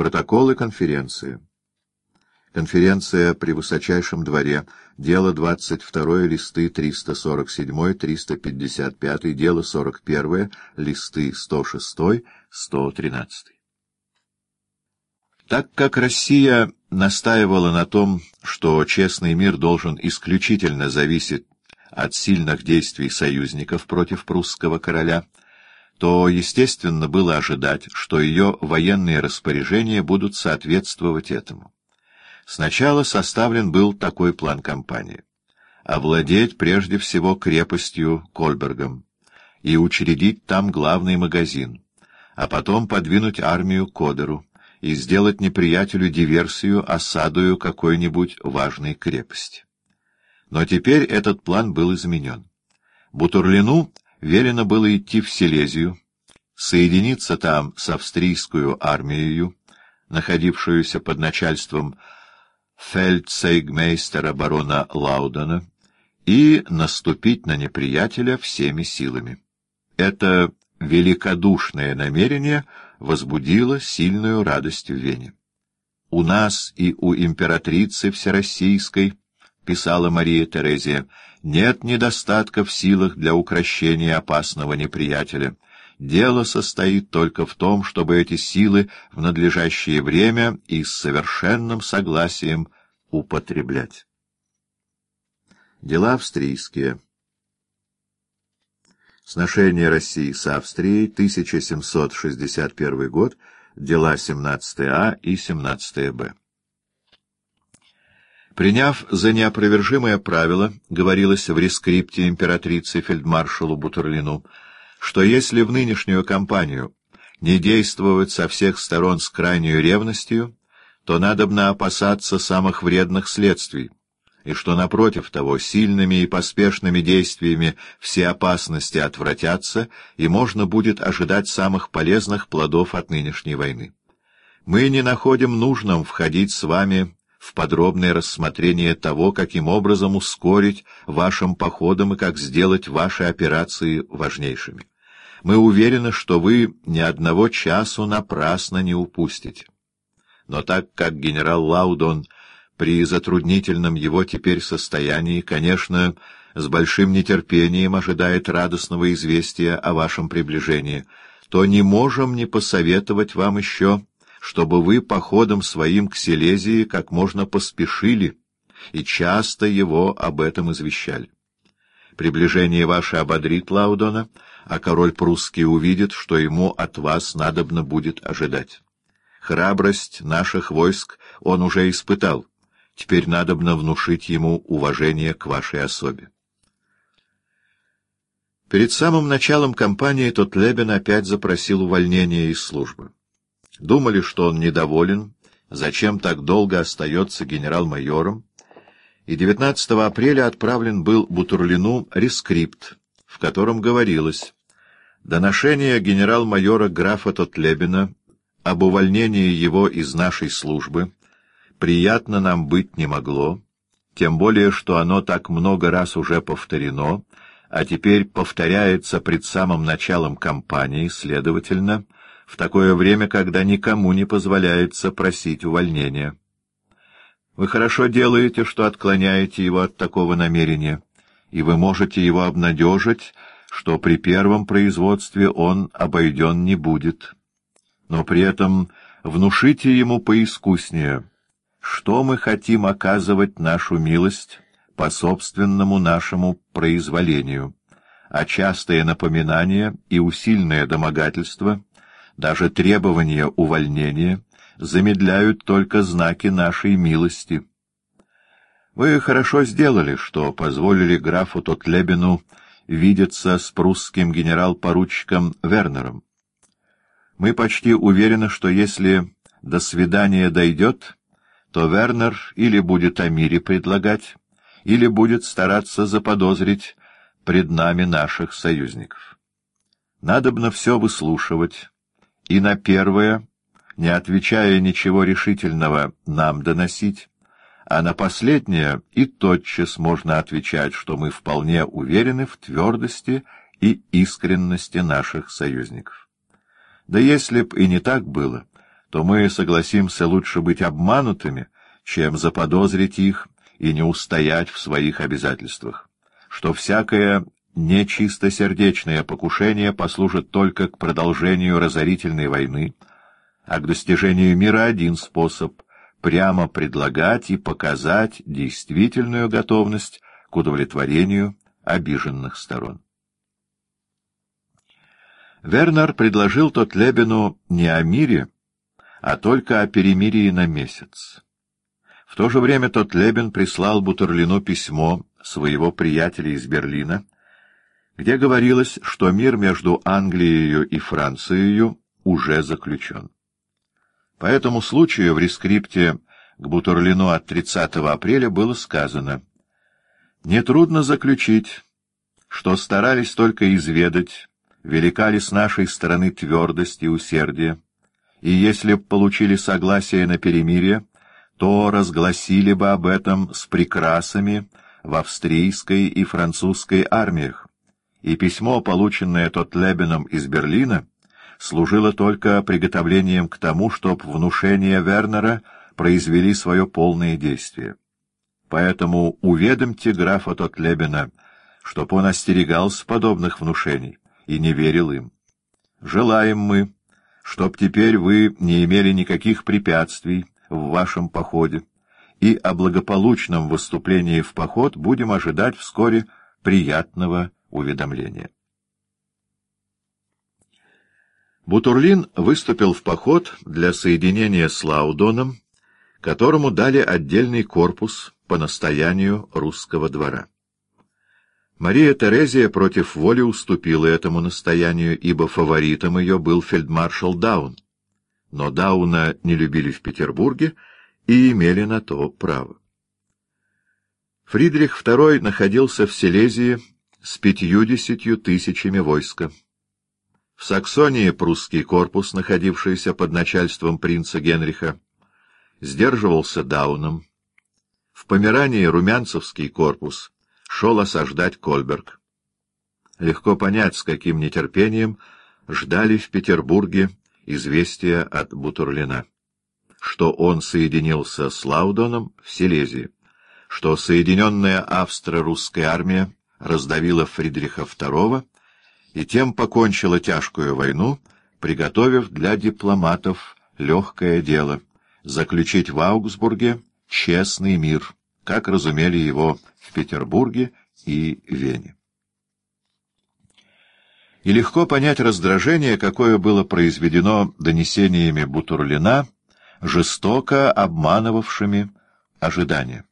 Протоколы конференции. Конференция при высочайшем дворе. Дело 22 листы 347-355, дело 41 листы 106-113. Так как Россия настаивала на том, что честный мир должен исключительно зависеть от сильных действий союзников против прусского короля, то естественно было ожидать, что ее военные распоряжения будут соответствовать этому. Сначала составлен был такой план кампании — овладеть прежде всего крепостью Кольбергом и учредить там главный магазин, а потом подвинуть армию к Одеру и сделать неприятелю диверсию осадою какой-нибудь важной крепости. Но теперь этот план был изменен. Бутурлину велено было идти в Силезию, соединиться там с австрийскую армией, находившуюся под начальством фельдсейгмейстера барона Лаудена, и наступить на неприятеля всеми силами. Это великодушное намерение возбудило сильную радость в Вене. «У нас и у императрицы Всероссийской, — писала Мария Терезия, — нет недостатка в силах для укрощения опасного неприятеля. Дело состоит только в том, чтобы эти силы в надлежащее время и с совершенным согласием употреблять. Дела австрийские Сношение России с Австрией, 1761 год, дела 17А и 17Б. Приняв за неопровержимое правило, говорилось в рескрипте императрицы фельдмаршалу Бутерлину, что если в нынешнюю кампанию не действовать со всех сторон с крайней ревностью, то надобно опасаться самых вредных следствий, и что, напротив того, сильными и поспешными действиями все опасности отвратятся, и можно будет ожидать самых полезных плодов от нынешней войны. Мы не находим нужным входить с вами в подробное рассмотрение того, каким образом ускорить вашим походом и как сделать ваши операции важнейшими. Мы уверены, что вы ни одного часу напрасно не упустите. Но так как генерал Лаудон при затруднительном его теперь состоянии, конечно, с большим нетерпением ожидает радостного известия о вашем приближении, то не можем не посоветовать вам еще чтобы вы походом своим к Силезии как можно поспешили и часто его об этом извещали. Приближение ваше ободрит Лаудона, а король прусский увидит, что ему от вас надобно будет ожидать. Храбрость наших войск он уже испытал, теперь надобно внушить ему уважение к вашей особе. Перед самым началом кампании Тотлебен опять запросил увольнение из службы. Думали, что он недоволен, зачем так долго остается генерал-майором, и 19 апреля отправлен был Бутурлину рескрипт, в котором говорилось «Доношение генерал-майора графа Тотлебина об увольнении его из нашей службы приятно нам быть не могло, тем более, что оно так много раз уже повторено, а теперь повторяется пред самым началом кампании, следовательно, — в такое время, когда никому не позволяется просить увольнения. Вы хорошо делаете, что отклоняете его от такого намерения, и вы можете его обнадежить, что при первом производстве он обойден не будет. Но при этом внушите ему поискуснее, что мы хотим оказывать нашу милость по собственному нашему произволению, а частые напоминания и усильное домогательство — даже требования увольнения замедляют только знаки нашей милости. Вы хорошо сделали, что позволили графу Тотлебину видеться с прусским генерал-поручиком Вернером. Мы почти уверены, что если до свидания дойдет, то Вернер или будет о мире предлагать, или будет стараться заподозрить пред нами наших союзников. Надобно все выслушивать, и на первое, не отвечая ничего решительного, нам доносить, а на последнее и тотчас можно отвечать, что мы вполне уверены в твердости и искренности наших союзников. Да если б и не так было, то мы согласимся лучше быть обманутыми, чем заподозрить их и не устоять в своих обязательствах, что всякое нечистосердечное покушение послужит только к продолжению разорительной войны, а к достижению мира один способ — прямо предлагать и показать действительную готовность к удовлетворению обиженных сторон. Вернер предложил тот Лебену не о мире, а только о перемирии на месяц. В то же время тот Лебен прислал Бутерлину письмо своего приятеля из Берлина, где говорилось, что мир между Англией и Францией уже заключен. По этому случаю в рескрипте к Бутерлину от 30 апреля было сказано «Нетрудно заключить, что старались только изведать, велика ли с нашей стороны твердость и усердие, и если б получили согласие на перемирие, то разгласили бы об этом с прекрасами в австрийской и французской армиях, и письмо, полученное Тотлебеном из Берлина, служило только приготовлением к тому, чтоб внушения Вернера произвели свое полное действие. Поэтому уведомьте графа Тотлебена, чтоб он остерегался подобных внушений и не верил им. Желаем мы, чтоб теперь вы не имели никаких препятствий в вашем походе, и о благополучном выступлении в поход будем ожидать вскоре приятного уведомления. Бутурлин выступил в поход для соединения с Лаудоном, которому дали отдельный корпус по настоянию русского двора. Мария Терезия против воли уступила этому настоянию, ибо фаворитом ее был фельдмаршал Даун. Но Дауна не любили в Петербурге и имели на то право. Фридрих II находился в Силезии с пятьюдесятью тысячами войска. В Саксонии прусский корпус, находившийся под начальством принца Генриха, сдерживался Дауном. В Померании румянцевский корпус шел осаждать Кольберг. Легко понять, с каким нетерпением ждали в Петербурге известия от Бутурлина, что он соединился с Лаудоном в Силезии, что соединенная австро-русская армия раздавила Фридриха II и тем покончила тяжкую войну, приготовив для дипломатов легкое дело — заключить в Аугсбурге честный мир, как разумели его в Петербурге и Вене. И легко понять раздражение, какое было произведено донесениями Бутурлина, жестоко обманывавшими ожидания.